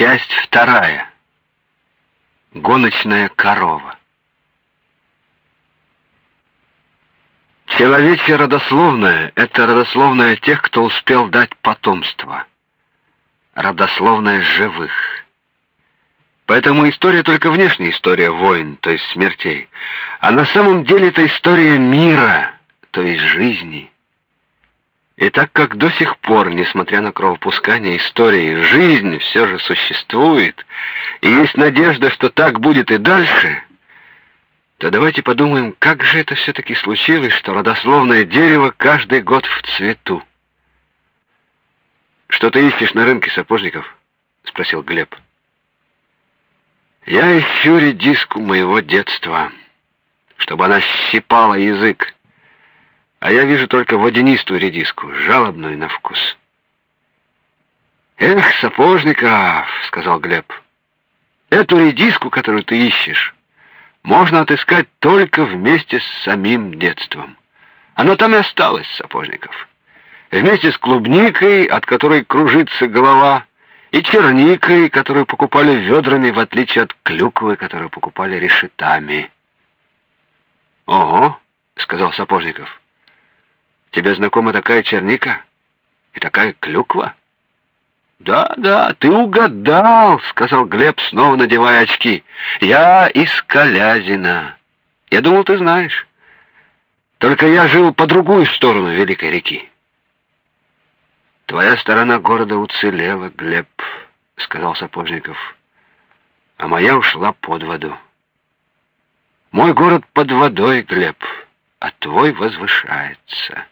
Часть вторая. Гоночная корова. Человечье родословное — это родословное тех, кто успел дать потомство. Родословное живых. Поэтому история только внешняя история войн, то есть смертей. А на самом деле это история мира, то есть жизни. И так как до сих пор, несмотря на кровопускание истории, жизнь все же существует, и есть надежда, что так будет и дальше, то давайте подумаем, как же это все-таки случилось, что родословное дерево каждый год в цвету. «Что ты ищешь на рынке сапожников?» — спросил Глеб. «Я ищу редиску моего детства, чтобы она щипала язык а я вижу только водянистую редиску, жалобную на вкус. «Эх, Сапожников!» — сказал Глеб. «Эту редиску, которую ты ищешь, можно отыскать только вместе с самим детством. Оно там и осталось, Сапожников. Вместе с клубникой, от которой кружится голова, и черникой, которую покупали ведрами, в отличие от клюквы, которую покупали решетами». «Ого!» — сказал Сапожников. Тебе знакома такая черника и такая клюква? Да, да, ты угадал, сказал Глеб, снова надевая очки. Я из Калязина. Я думал, ты знаешь. Только я жил по другую сторону Великой реки. Твоя сторона города уцелела, Глеб, сказал Сапожников. А моя ушла под воду. Мой город под водой, Глеб, а твой возвышается.